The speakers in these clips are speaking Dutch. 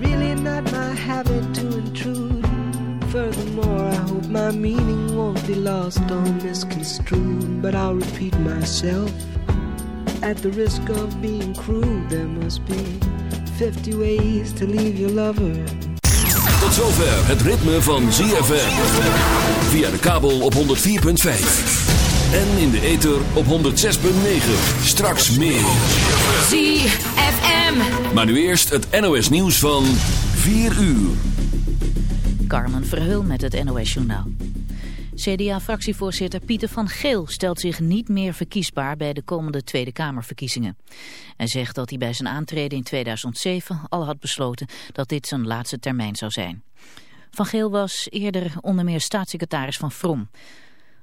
really not my habit to intrude. Furthermore, I hope my meaning won't be lost or misconstrued. But I'll repeat myself at the risk of being crude. There must be 50 ways to leave your lover. Tot zover het ritme van ZFM. Via de kabel op 104.5. En in de ether op 106.9. Straks meer. ZFM. Maar nu eerst het NOS nieuws van 4 uur. Carmen Verheul met het NOS Journaal. CDA-fractievoorzitter Pieter van Geel stelt zich niet meer verkiesbaar bij de komende Tweede Kamerverkiezingen. Hij zegt dat hij bij zijn aantreden in 2007 al had besloten dat dit zijn laatste termijn zou zijn. Van Geel was eerder onder meer staatssecretaris van Vrom.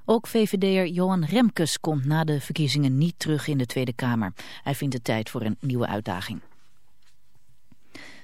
Ook VVD'er Johan Remkes komt na de verkiezingen niet terug in de Tweede Kamer. Hij vindt het tijd voor een nieuwe uitdaging.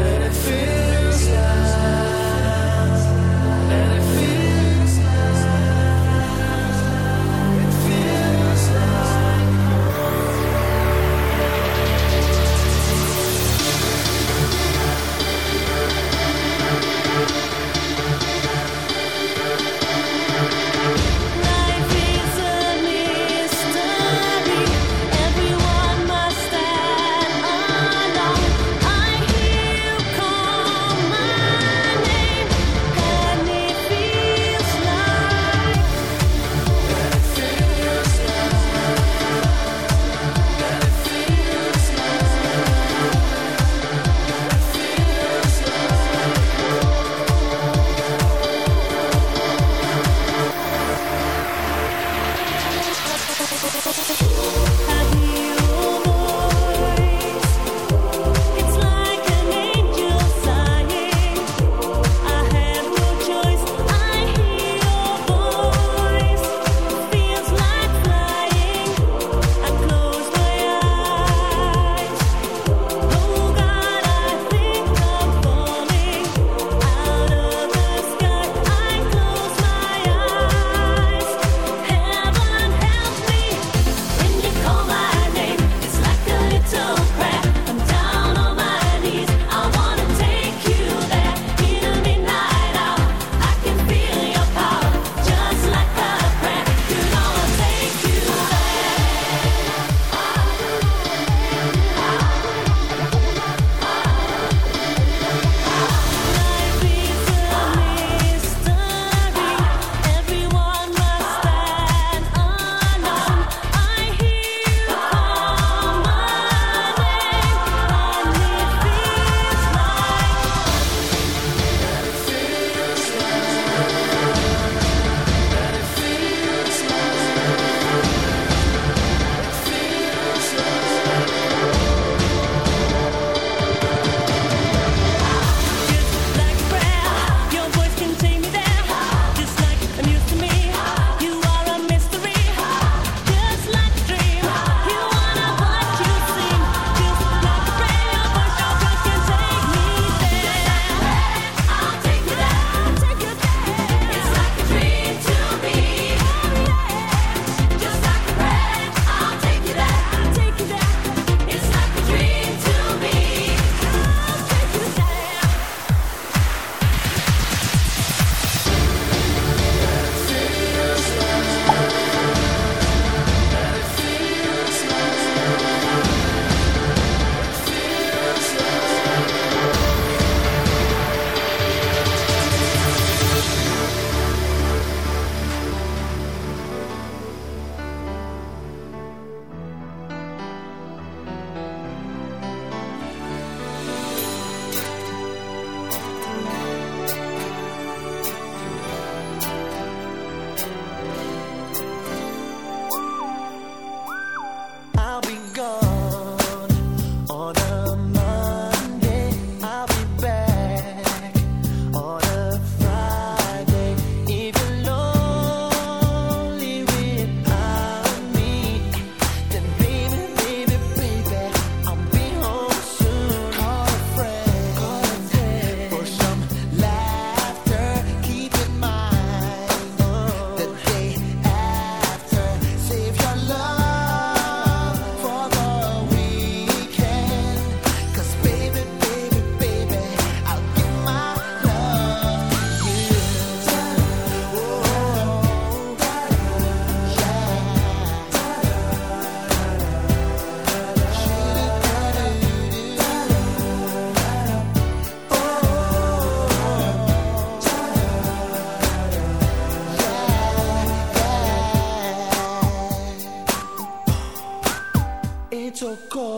And it feels protocol.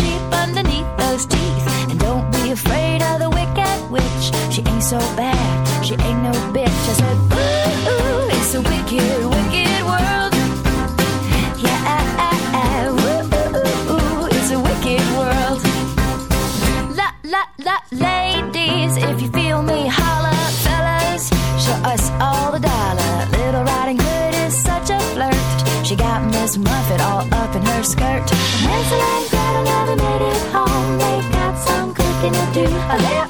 sheep underneath those teeth. And don't be afraid of the wicked witch. She ain't so bad. She ain't no bitch. I said, Alea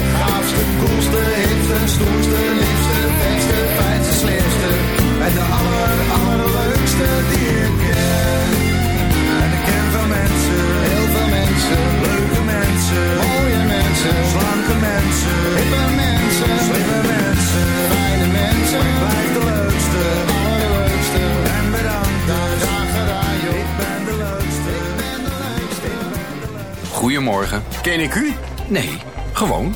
gaafste, koelste, hipste, stoerste, liefste, beste, fijnste, slimste. En de aller, allerleukste die ik ken. En ik ken veel mensen, heel veel mensen, leuke mensen, mooie mensen, slanke mensen, hippe mensen, slimme mensen, fijne mensen. Maar ik blijf de leukste, allerleukste. En bedankt, graag gedaan joh. Ik ben de leukste, ik ben de leukste, ik ben de leukste. Goedemorgen. Ken ik u? Nee, gewoon.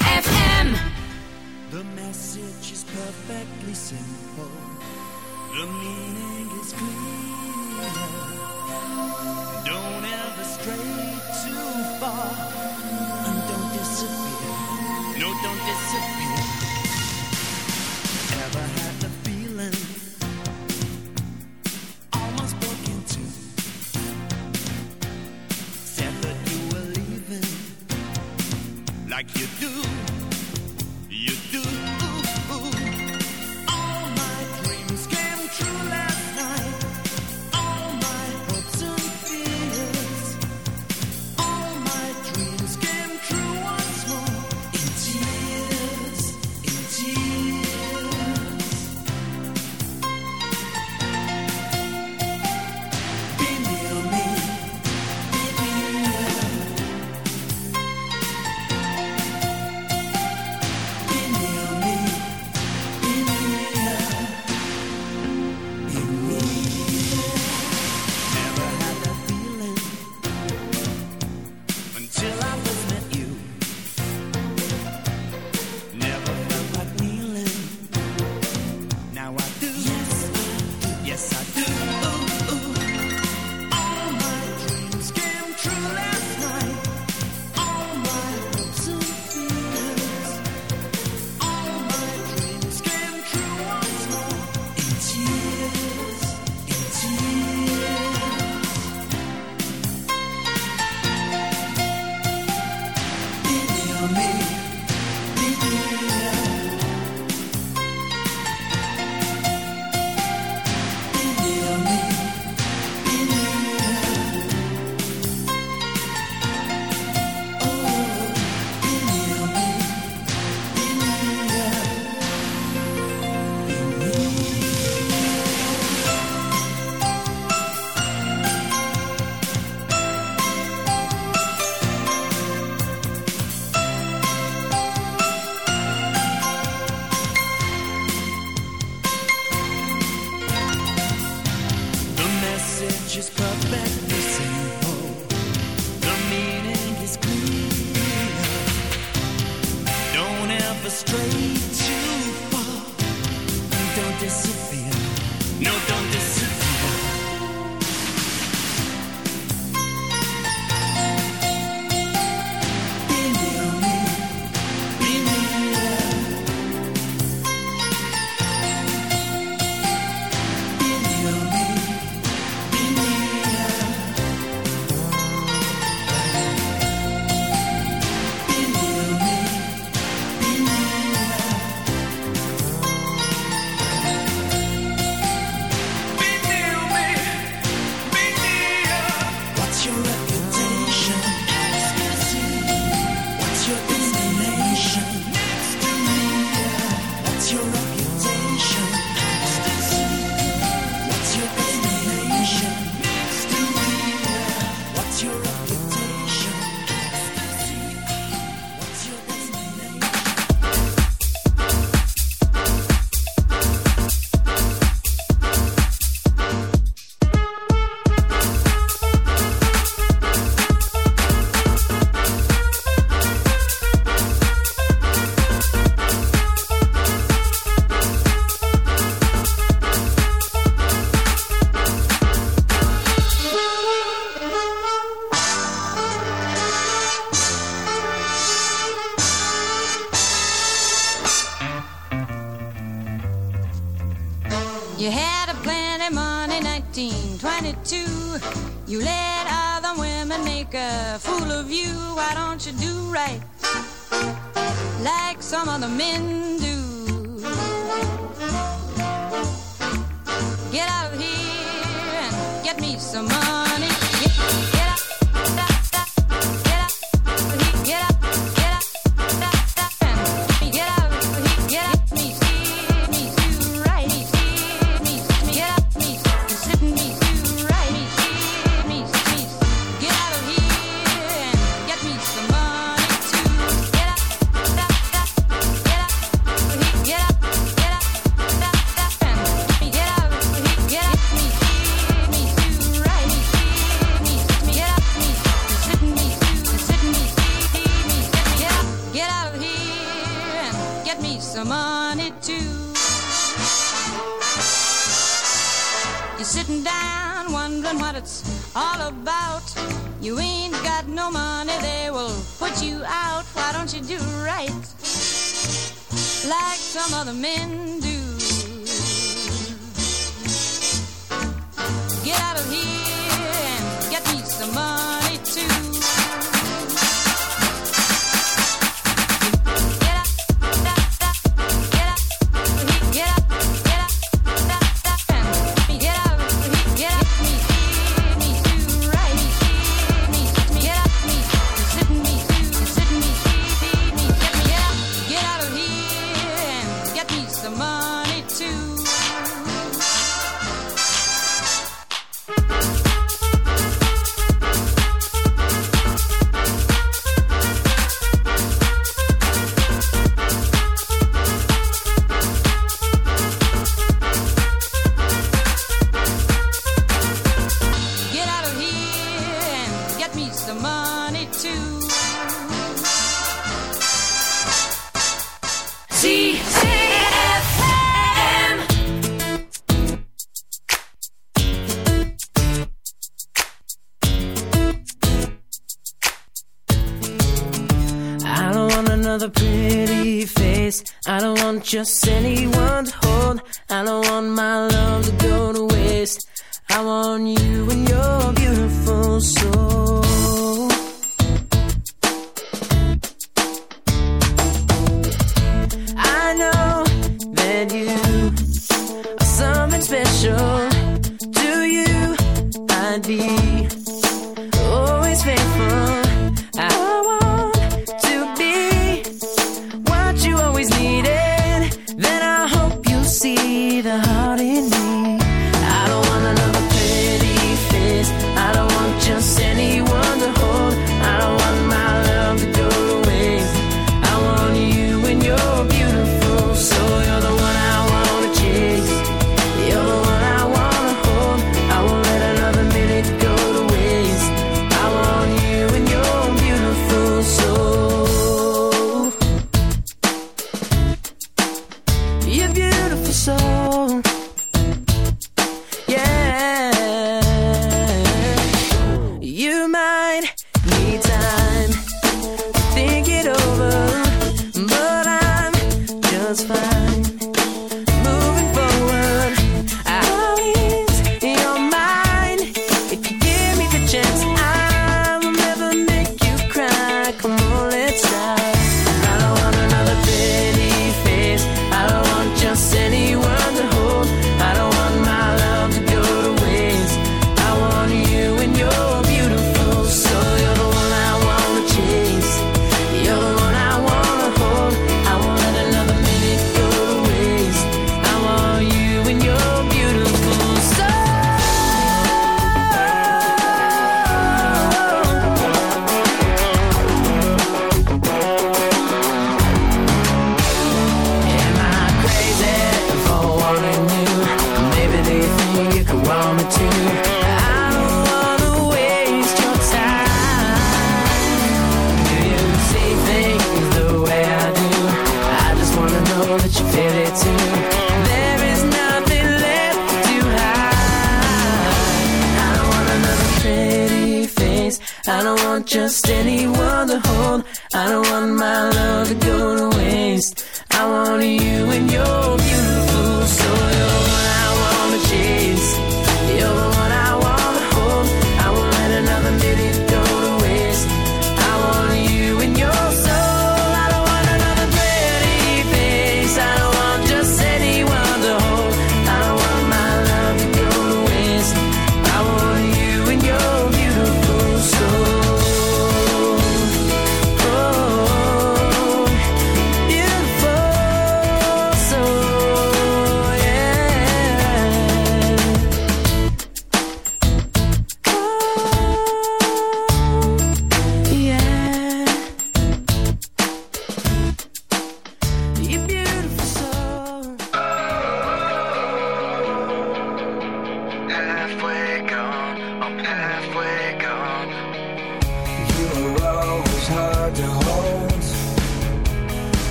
out of here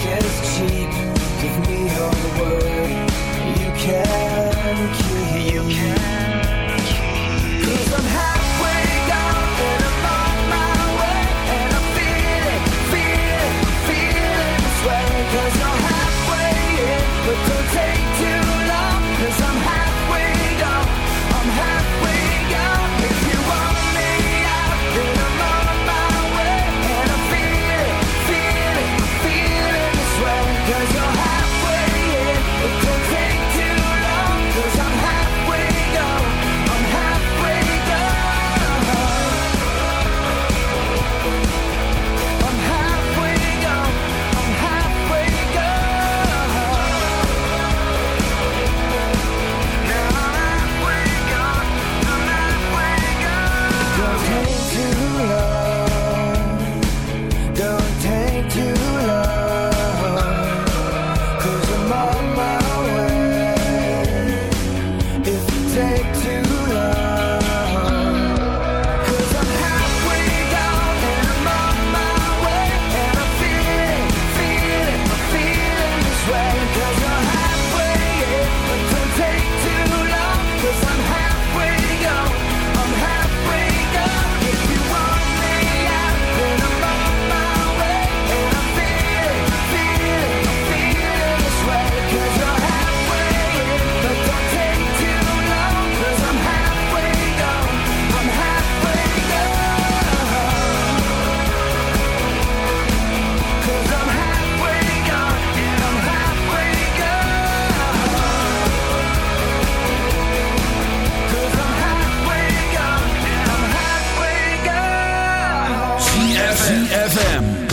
you can keep. you can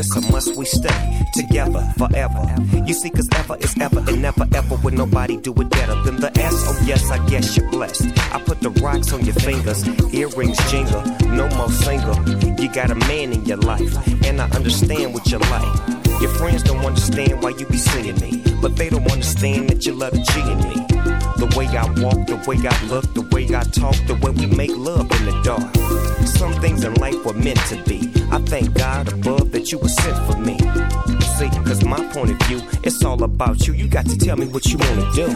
It's a must we stay together forever. You see, cause ever is ever and never ever would nobody do it better than the S. Oh, yes, I guess you're blessed. I put the rocks on your fingers, earrings jingle, no more single. You got a man in your life, and I understand what you like. Your friends don't understand why you be seeing me, but they don't understand that you love in me. The way I walk, the way I look, the way I talk, the way we make love in the dark. Some things in life were meant to be. I thank God above that you were sent for me. See, cause my point of view, it's all about you. You got to tell me what you wanna do.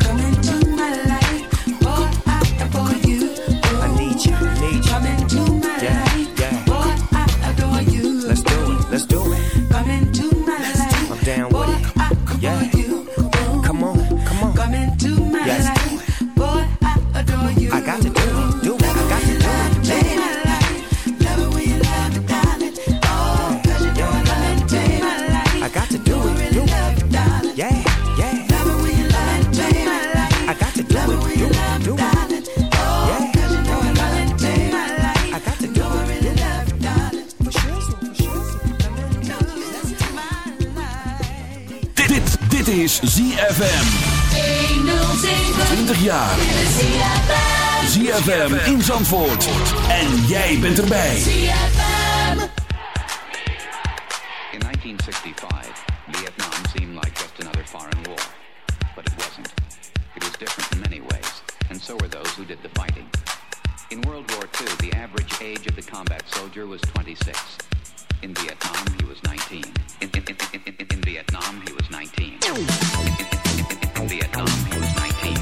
Come into my life, boy, I adore you. I need you, need you. Come into my Yeah, life, yeah. boy, I adore you. Let's do it, let's do it. ZFM. 20 jaar. ZFM in Zandvoort. En jij bent erbij. In 1965, Vietnam seemed like just another foreign war. But it wasn't. It was different in many ways, and so were those who did the fighting. In World War II, the average age of the combat soldier was 26. In Vietnam, he was 19. In, in, in, in, Vietnam, he was 19. In, in, in, in, in Vietnam, he was 19.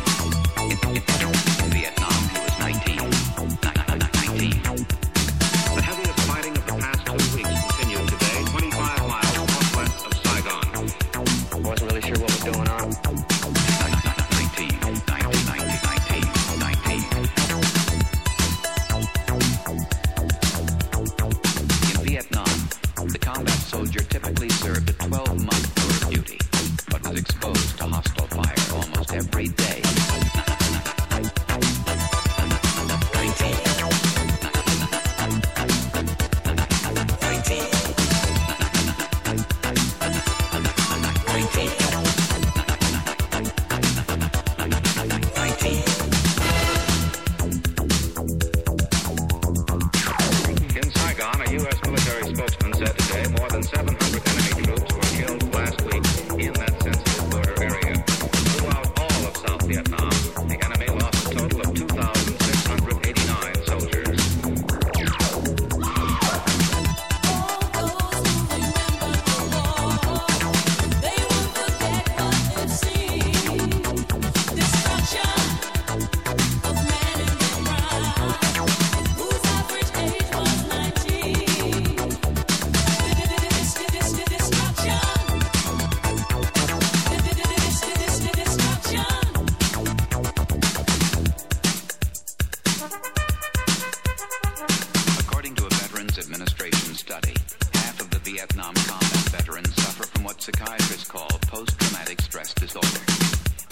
Study, half of the Vietnam combat veterans suffer from what psychiatrists call post-traumatic stress disorder.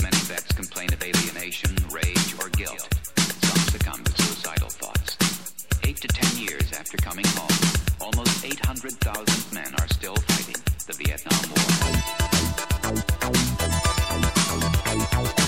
Many vets complain of alienation, rage, or guilt. Some succumb to suicidal thoughts. Eight to ten years after coming home, almost 800,000 men are still fighting the Vietnam War.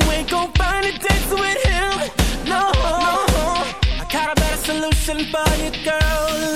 you ain't gon' find a date with him. No, no. I got a better solution for you, girl.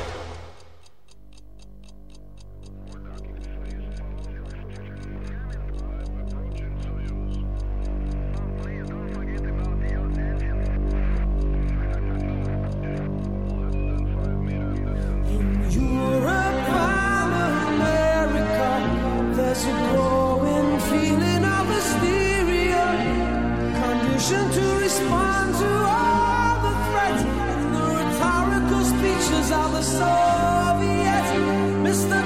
miss the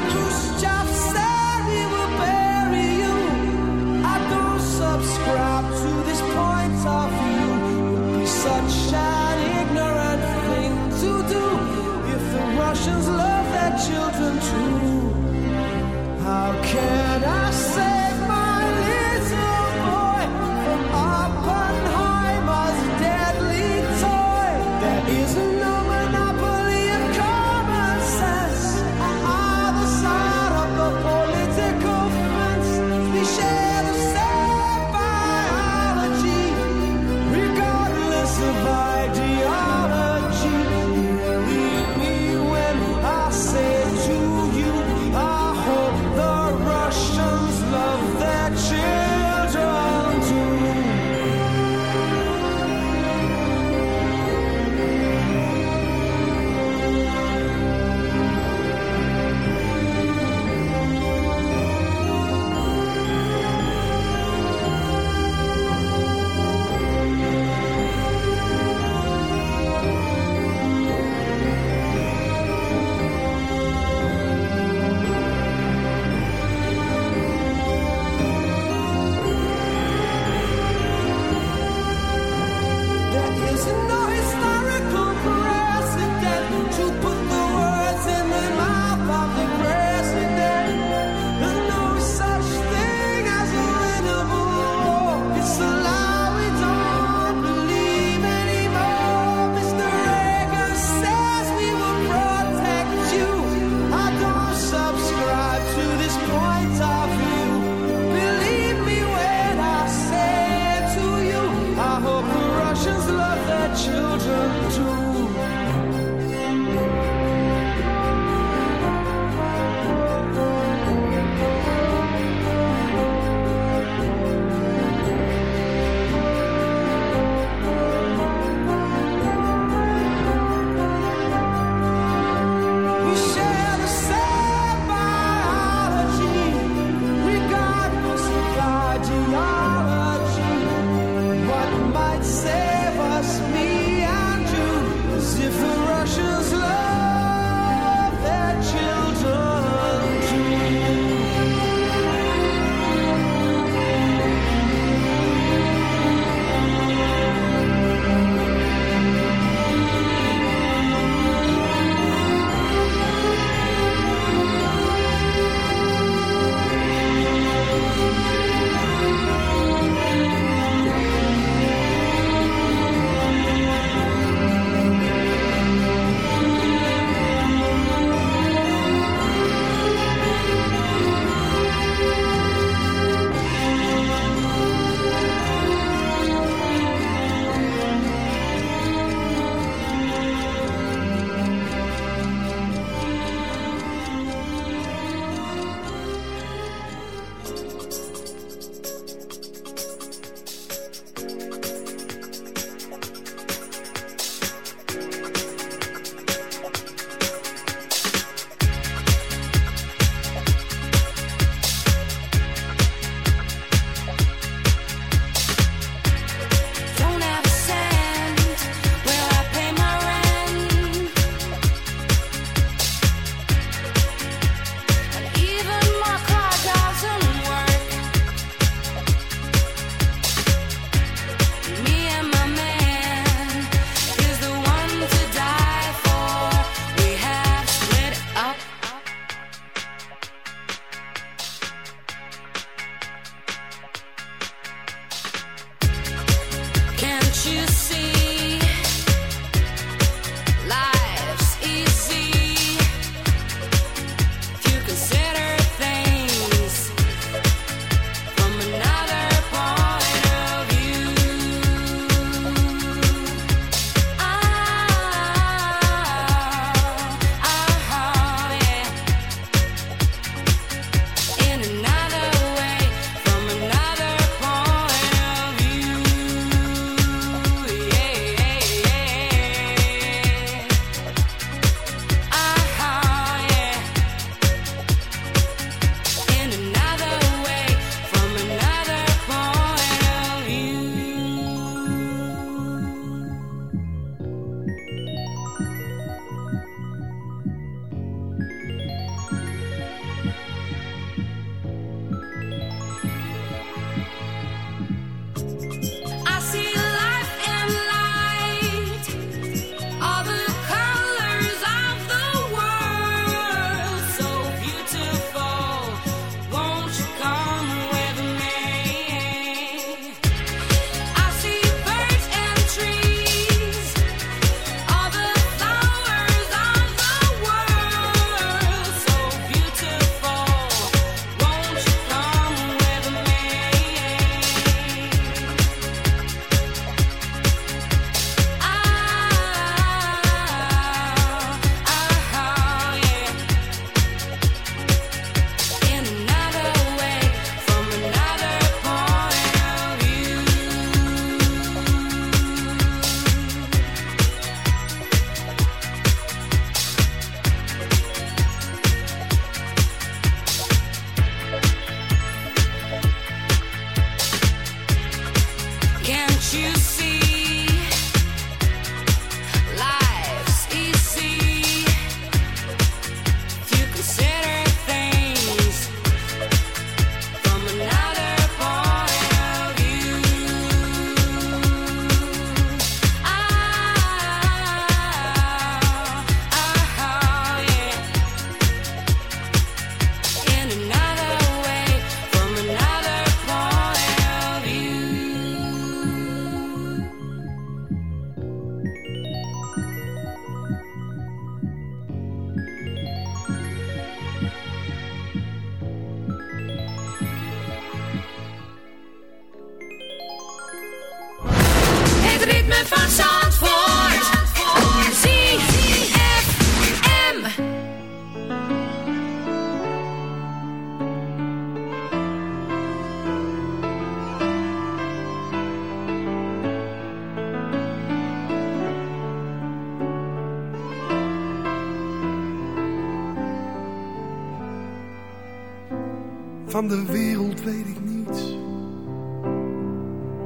Van de wereld weet ik niets.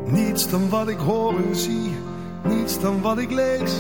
Niets dan wat ik hoor en zie. Niets dan wat ik lees.